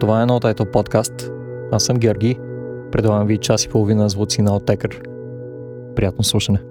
Това е едно тайтъл подкаст. Аз съм Георги. Предлагам ви час и половина звуци на оттекър. Приятно слушане.